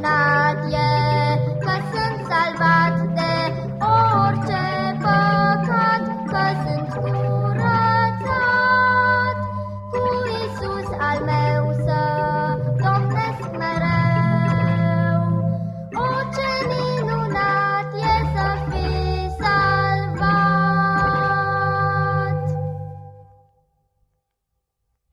not yet.